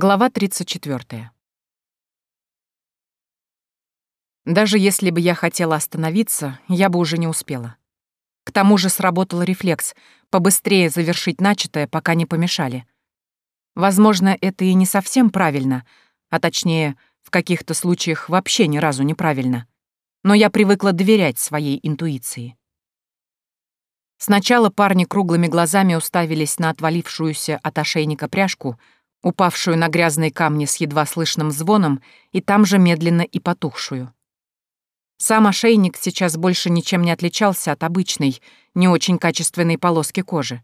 Глава 34. Даже если бы я хотела остановиться, я бы уже не успела. К тому же сработал рефлекс — побыстрее завершить начатое, пока не помешали. Возможно, это и не совсем правильно, а точнее, в каких-то случаях вообще ни разу неправильно. Но я привыкла доверять своей интуиции. Сначала парни круглыми глазами уставились на отвалившуюся от ошейника пряжку — упавшую на грязные камни с едва слышным звоном и там же медленно и потухшую. Сам ошейник сейчас больше ничем не отличался от обычной, не очень качественной полоски кожи.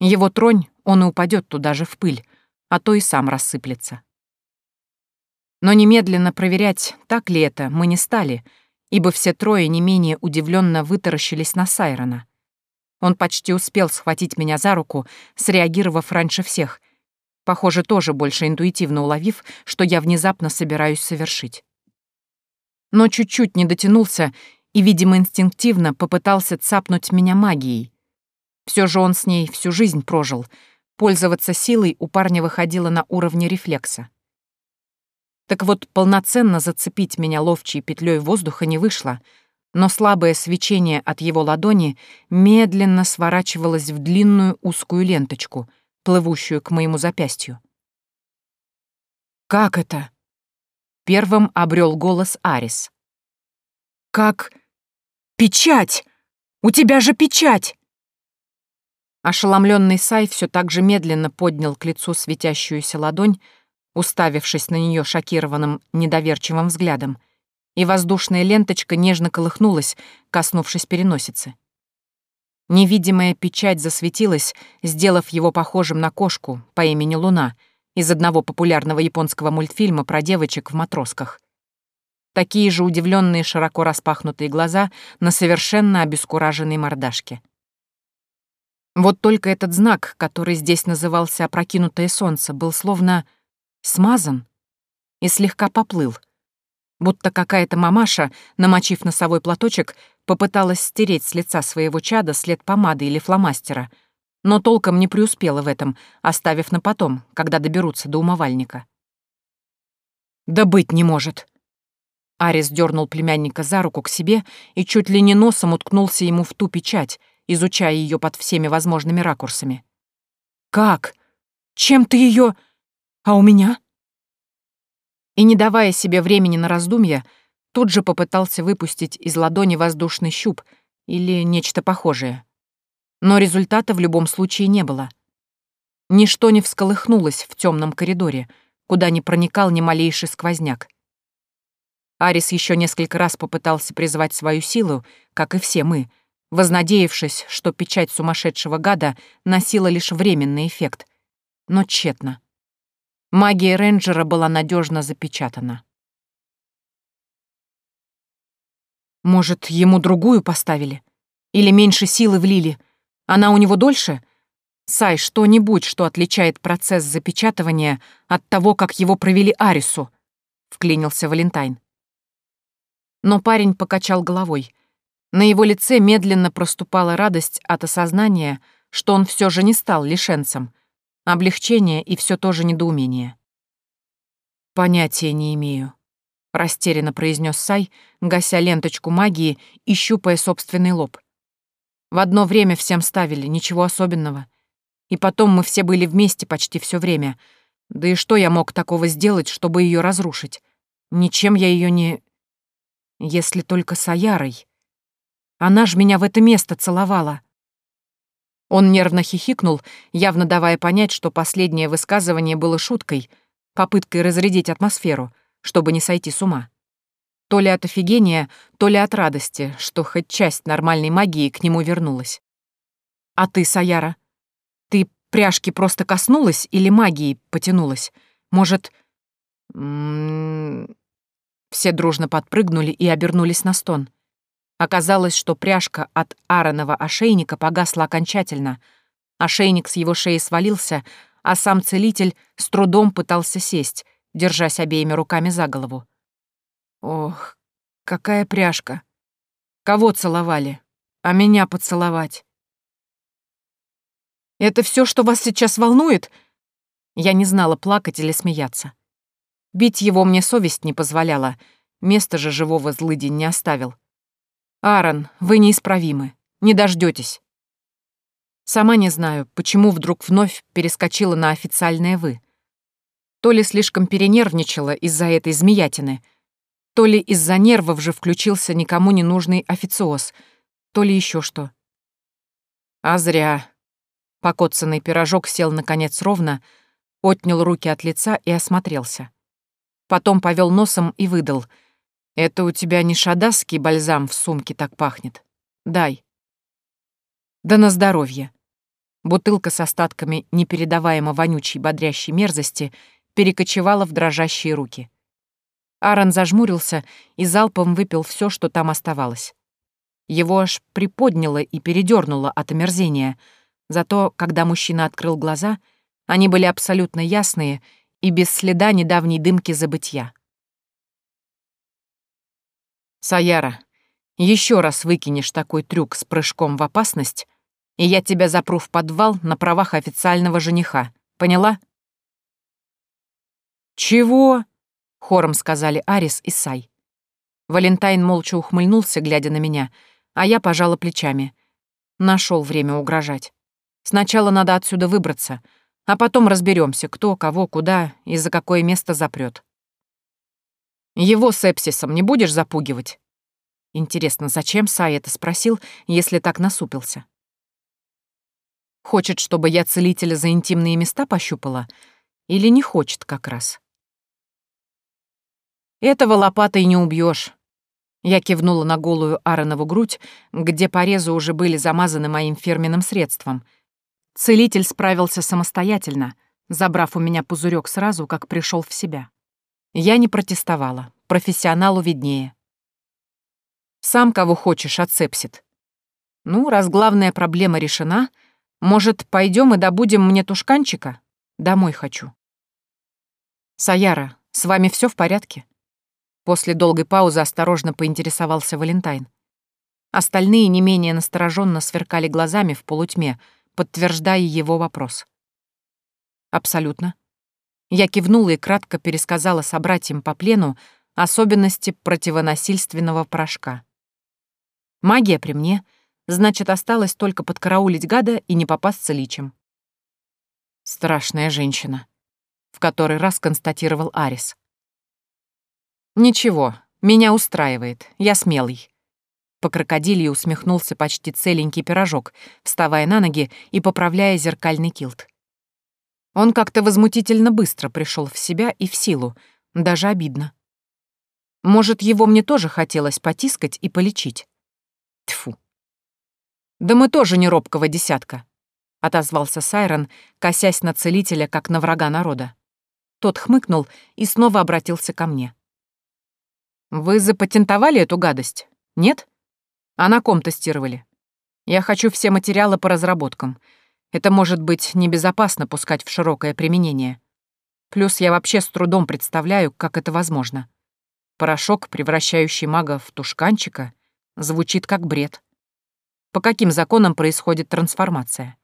Его тронь, он и упадет туда же в пыль, а то и сам рассыплется. Но немедленно проверять, так ли это, мы не стали, ибо все трое не менее удивленно вытаращились на Сайрона. Он почти успел схватить меня за руку, среагировав раньше всех, похоже, тоже больше интуитивно уловив, что я внезапно собираюсь совершить. Но чуть-чуть не дотянулся и, видимо, инстинктивно попытался цапнуть меня магией. Все же он с ней всю жизнь прожил. Пользоваться силой у парня выходило на уровне рефлекса. Так вот, полноценно зацепить меня ловчей петлей воздуха не вышло, но слабое свечение от его ладони медленно сворачивалось в длинную узкую ленточку — плывущую к моему запястью. «Как это?» — первым обрел голос Арис. «Как? Печать! У тебя же печать!» Ошеломленный Сай все так же медленно поднял к лицу светящуюся ладонь, уставившись на нее шокированным, недоверчивым взглядом, и воздушная ленточка нежно колыхнулась, коснувшись переносицы. Невидимая печать засветилась, сделав его похожим на кошку по имени Луна из одного популярного японского мультфильма про девочек в матросках. Такие же удивленные широко распахнутые глаза на совершенно обескураженной мордашке. Вот только этот знак, который здесь назывался «опрокинутое солнце», был словно смазан и слегка поплыл, будто какая-то мамаша, намочив носовой платочек, Попыталась стереть с лица своего чада след помады или фломастера, но толком не преуспела в этом, оставив на потом, когда доберутся до умывальника. «Да быть не может!» Арис дернул племянника за руку к себе и чуть ли не носом уткнулся ему в ту печать, изучая ее под всеми возможными ракурсами. «Как? Чем ты ее? А у меня?» И не давая себе времени на раздумья, тут же попытался выпустить из ладони воздушный щуп или нечто похожее. Но результата в любом случае не было. Ничто не всколыхнулось в темном коридоре, куда не проникал ни малейший сквозняк. Арис еще несколько раз попытался призвать свою силу, как и все мы, вознадеявшись, что печать сумасшедшего гада носила лишь временный эффект. Но тщетно. Магия рейнджера была надежно запечатана. Может, ему другую поставили? Или меньше силы влили? Она у него дольше? Сай, что-нибудь, что отличает процесс запечатывания от того, как его провели Арису, вклинился Валентайн. Но парень покачал головой. На его лице медленно проступала радость от осознания, что он все же не стал лишенцем, облегчение и все то же недоумение. Понятия не имею растерянно произнес Сай, гася ленточку магии и щупая собственный лоб. В одно время всем ставили, ничего особенного. И потом мы все были вместе почти все время. Да и что я мог такого сделать, чтобы ее разрушить? Ничем я ее не... Если только с Аярой. Она ж меня в это место целовала. Он нервно хихикнул, явно давая понять, что последнее высказывание было шуткой, попыткой разрядить атмосферу — чтобы не сойти с ума. То ли от офигения, то ли от радости, что хоть часть нормальной магии к нему вернулась. «А ты, Саяра, ты пряжки просто коснулась или магией потянулась? Может...» м-м-м, Все дружно подпрыгнули и обернулись на стон. Оказалось, что пряжка от Ааронова ошейника погасла окончательно. Ошейник с его шеи свалился, а сам целитель с трудом пытался сесть, держась обеими руками за голову. Ох, какая пряжка. Кого целовали? А меня поцеловать. Это все, что вас сейчас волнует? Я не знала, плакать или смеяться. Бить его мне совесть не позволяла, места же живого злыдень не оставил. «Аарон, вы неисправимы, не дождетесь. Сама не знаю, почему вдруг вновь перескочила на официальное «вы». То ли слишком перенервничала из-за этой змеятины, то ли из-за нервов же включился никому не нужный официоз, то ли еще что. А зря. Покоцанный пирожок сел наконец ровно, отнял руки от лица и осмотрелся. Потом повел носом и выдал. «Это у тебя не шадасский бальзам в сумке так пахнет? Дай». «Да на здоровье». Бутылка с остатками непередаваемо вонючей бодрящей мерзости перекочевала в дрожащие руки. Аарон зажмурился и залпом выпил все, что там оставалось. Его аж приподняло и передернуло от омерзения, зато, когда мужчина открыл глаза, они были абсолютно ясные и без следа недавней дымки забытья. «Саяра, еще раз выкинешь такой трюк с прыжком в опасность, и я тебя запру в подвал на правах официального жениха. Поняла?» «Чего?» — хором сказали Арис и Сай. Валентайн молча ухмыльнулся, глядя на меня, а я пожала плечами. Нашел время угрожать. Сначала надо отсюда выбраться, а потом разберемся, кто, кого, куда и за какое место запрет. Его сепсисом не будешь запугивать? Интересно, зачем Сай это спросил, если так насупился? Хочет, чтобы я целителя за интимные места пощупала? Или не хочет как раз? Этого лопатой не убьешь. Я кивнула на голую Ааронову грудь, где порезы уже были замазаны моим фирменным средством. Целитель справился самостоятельно, забрав у меня пузырек сразу, как пришел в себя. Я не протестовала, профессионалу виднее. Сам кого хочешь отцепсит. Ну, раз главная проблема решена — может, пойдем и добудем мне тушканчика? Домой хочу. Саяра, с вами все в порядке? После долгой паузы осторожно поинтересовался Валентайн. Остальные не менее настороженно сверкали глазами в полутьме, подтверждая его вопрос. Абсолютно. Я кивнула и кратко пересказала собратьям по плену особенности противонасильственного порошка. Магия при мне — Значит, осталось только подкараулить гада и не попасться личем. Страшная женщина, в который раз констатировал Арис. Ничего, меня устраивает, я смелый. По крокодилии усмехнулся почти целенький пирожок, вставая на ноги и поправляя зеркальный килт. Он как-то возмутительно быстро пришел в себя и в силу, даже обидно. Может, его мне тоже хотелось потискать и полечить. Тьфу. «Да мы тоже не робкого десятка», — отозвался Сайрон, косясь на целителя, как на врага народа. Тот хмыкнул и снова обратился ко мне. «Вы запатентовали эту гадость? Нет? А на ком тестировали? Я хочу все материалы по разработкам. Это может быть небезопасно пускать в широкое применение. Плюс я вообще с трудом представляю, как это возможно. Порошок, превращающий мага в тушканчика, звучит как бред. По каким законам происходит трансформация?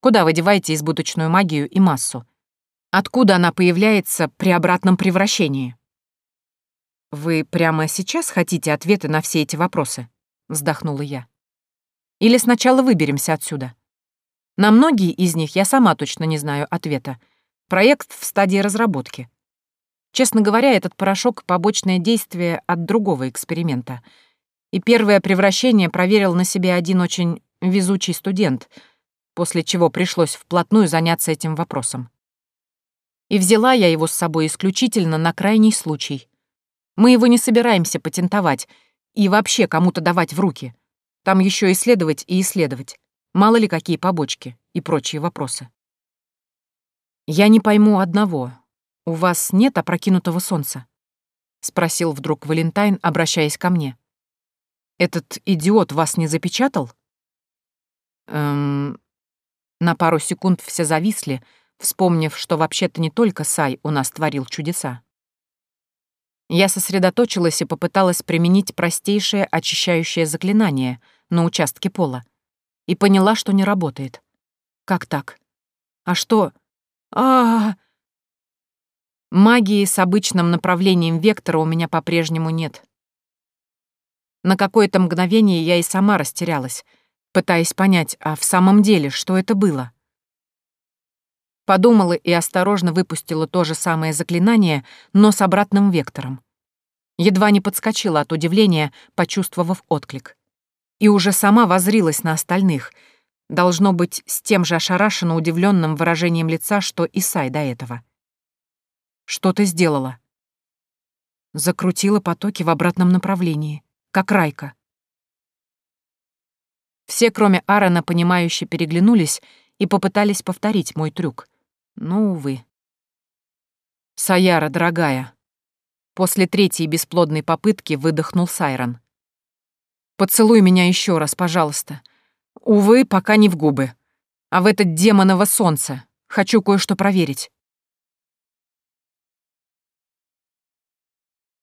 Куда вы деваете избыточную магию и массу? Откуда она появляется при обратном превращении? Вы прямо сейчас хотите ответы на все эти вопросы? Вздохнула я. Или сначала выберемся отсюда? На многие из них я сама точно не знаю ответа. Проект в стадии разработки. Честно говоря, этот порошок — побочное действие от другого эксперимента — и первое превращение проверил на себе один очень везучий студент, после чего пришлось вплотную заняться этим вопросом. И взяла я его с собой исключительно на крайний случай. Мы его не собираемся патентовать и вообще кому-то давать в руки. Там еще исследовать и исследовать. Мало ли какие побочки и прочие вопросы. «Я не пойму одного. У вас нет опрокинутого солнца?» — спросил вдруг Валентайн, обращаясь ко мне. Этот идиот вас не запечатал? Эм... На пару секунд все зависли, вспомнив, что вообще-то не только Сай у нас творил чудеса. Я сосредоточилась и попыталась применить простейшее очищающее заклинание на участке пола. И поняла, что не работает. Как так? А что? а, -а, -а Магии с обычным направлением вектора у меня по-прежнему нет. На какое-то мгновение я и сама растерялась, пытаясь понять, а в самом деле, что это было. Подумала и осторожно выпустила то же самое заклинание, но с обратным вектором. Едва не подскочила от удивления, почувствовав отклик. И уже сама возрилась на остальных, должно быть, с тем же ошарашенно удивленным выражением лица, что и Сай до этого. «Что ты сделала?» Закрутила потоки в обратном направлении, как Райка. Все, кроме Аарона, понимающе переглянулись и попытались повторить мой трюк — но, увы. «Саяра, дорогая!» После третьей бесплодной попытки выдохнул Сайрон. «Поцелуй меня еще раз, пожалуйста. Увы, пока не в губы. А в этот демоново солнце. Хочу кое-что проверить».